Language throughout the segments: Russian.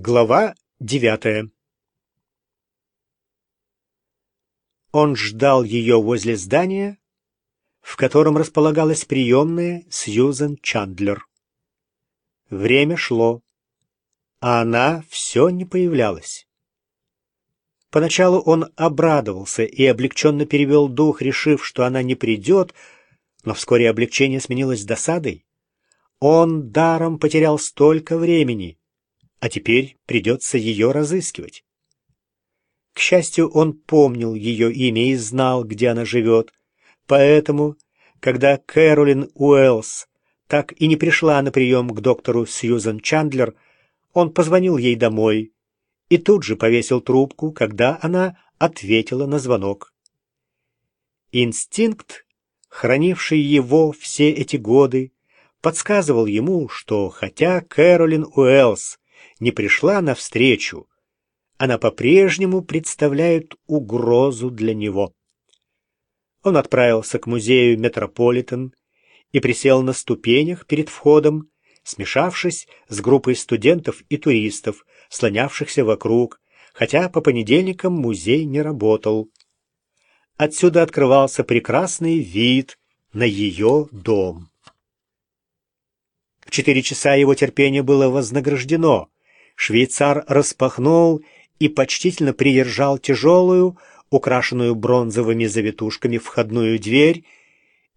Глава девятая Он ждал ее возле здания, в котором располагалась приемная Сьюзен Чандлер. Время шло, а она все не появлялась. Поначалу он обрадовался и облегченно перевел дух, решив, что она не придет, но вскоре облегчение сменилось досадой. Он даром потерял столько времени а теперь придется ее разыскивать. К счастью, он помнил ее имя и знал, где она живет, поэтому, когда Кэролин Уэллс так и не пришла на прием к доктору Сьюзан Чандлер, он позвонил ей домой и тут же повесил трубку, когда она ответила на звонок. Инстинкт, хранивший его все эти годы, подсказывал ему, что хотя Кэролин Уэллс не пришла навстречу, она по-прежнему представляет угрозу для него. Он отправился к музею Метрополитен и присел на ступенях перед входом, смешавшись с группой студентов и туристов, слонявшихся вокруг, хотя по понедельникам музей не работал. Отсюда открывался прекрасный вид на ее дом. В четыре часа его терпение было вознаграждено. Швейцар распахнул и почтительно придержал тяжелую, украшенную бронзовыми завитушками входную дверь,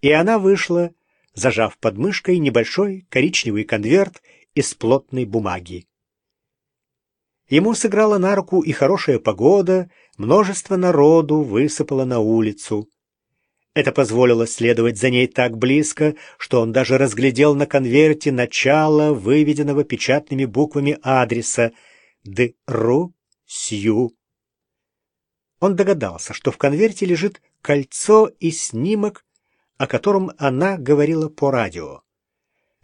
и она вышла, зажав под мышкой небольшой коричневый конверт из плотной бумаги. Ему сыграла на руку и хорошая погода, множество народу высыпало на улицу. Это позволило следовать за ней так близко, что он даже разглядел на конверте начало выведенного печатными буквами адреса «Д. Ру Сью». Он догадался, что в конверте лежит кольцо и снимок, о котором она говорила по радио.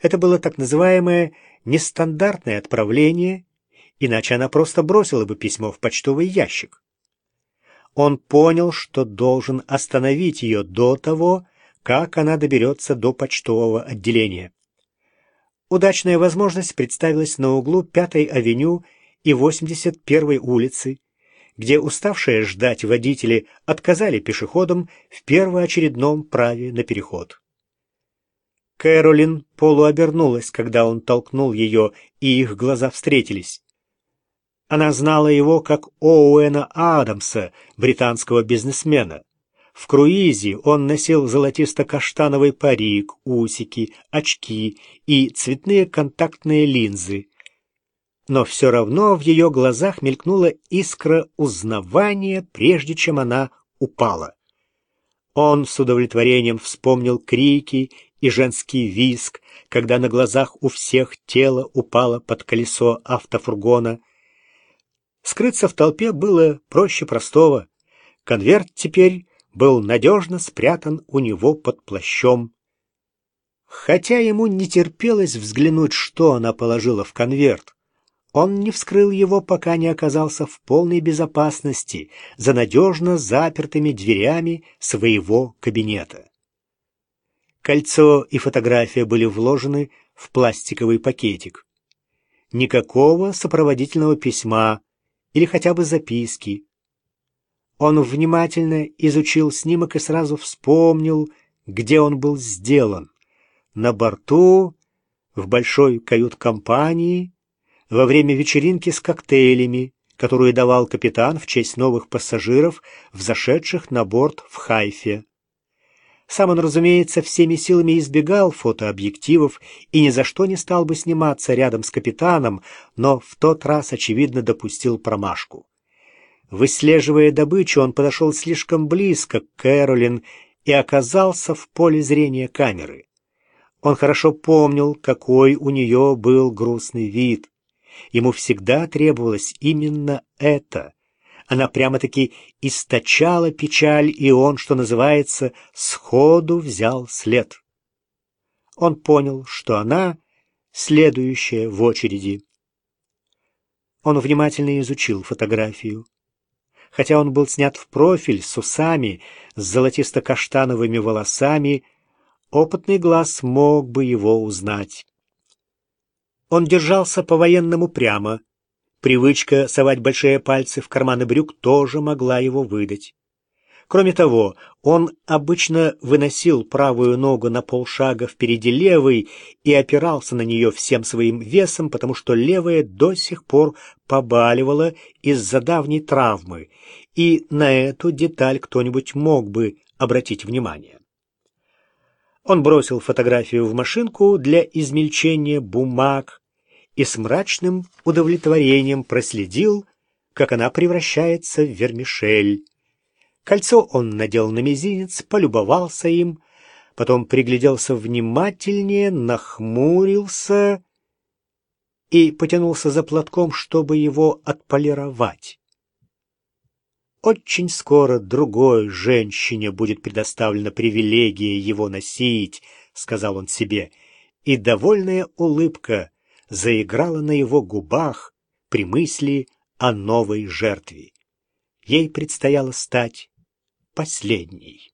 Это было так называемое нестандартное отправление, иначе она просто бросила бы письмо в почтовый ящик. Он понял, что должен остановить ее до того, как она доберется до почтового отделения. Удачная возможность представилась на углу Пятой авеню и 81-й улицы, где уставшие ждать водители отказали пешеходам в первоочередном праве на переход. Кэролин полуобернулась, когда он толкнул ее, и их глаза встретились. Она знала его как Оуэна Адамса, британского бизнесмена. В круизе он носил золотисто-каштановый парик, усики, очки и цветные контактные линзы. Но все равно в ее глазах мелькнула искра узнавания, прежде чем она упала. Он с удовлетворением вспомнил крики и женский визг, когда на глазах у всех тело упало под колесо автофургона. Скрыться в толпе было проще простого. Конверт теперь был надежно спрятан у него под плащом. Хотя ему не терпелось взглянуть, что она положила в конверт, он не вскрыл его, пока не оказался в полной безопасности за надежно запертыми дверями своего кабинета. Кольцо и фотография были вложены в пластиковый пакетик. Никакого сопроводительного письма, или хотя бы записки. Он внимательно изучил снимок и сразу вспомнил, где он был сделан. На борту, в большой кают-компании, во время вечеринки с коктейлями, которую давал капитан в честь новых пассажиров, взошедших на борт в Хайфе. Сам он, разумеется, всеми силами избегал фотообъективов и ни за что не стал бы сниматься рядом с капитаном, но в тот раз, очевидно, допустил промашку. Выслеживая добычу, он подошел слишком близко к Кэролин и оказался в поле зрения камеры. Он хорошо помнил, какой у нее был грустный вид. Ему всегда требовалось именно это она прямо-таки источала печаль, и он, что называется, сходу взял след. Он понял, что она следующая в очереди. Он внимательно изучил фотографию. Хотя он был снят в профиль с усами, с золотисто-каштановыми волосами, опытный глаз мог бы его узнать. Он держался по-военному прямо, Привычка совать большие пальцы в карманы брюк тоже могла его выдать. Кроме того, он обычно выносил правую ногу на полшага впереди левой и опирался на нее всем своим весом, потому что левая до сих пор побаливала из-за давней травмы, и на эту деталь кто-нибудь мог бы обратить внимание. Он бросил фотографию в машинку для измельчения бумаг и с мрачным удовлетворением проследил, как она превращается в вермишель. Кольцо он надел на мизинец, полюбовался им, потом пригляделся внимательнее, нахмурился и потянулся за платком, чтобы его отполировать. Очень скоро другой женщине будет предоставлена привилегия его носить, сказал он себе, и довольная улыбка заиграла на его губах при мысли о новой жертве. Ей предстояло стать последней.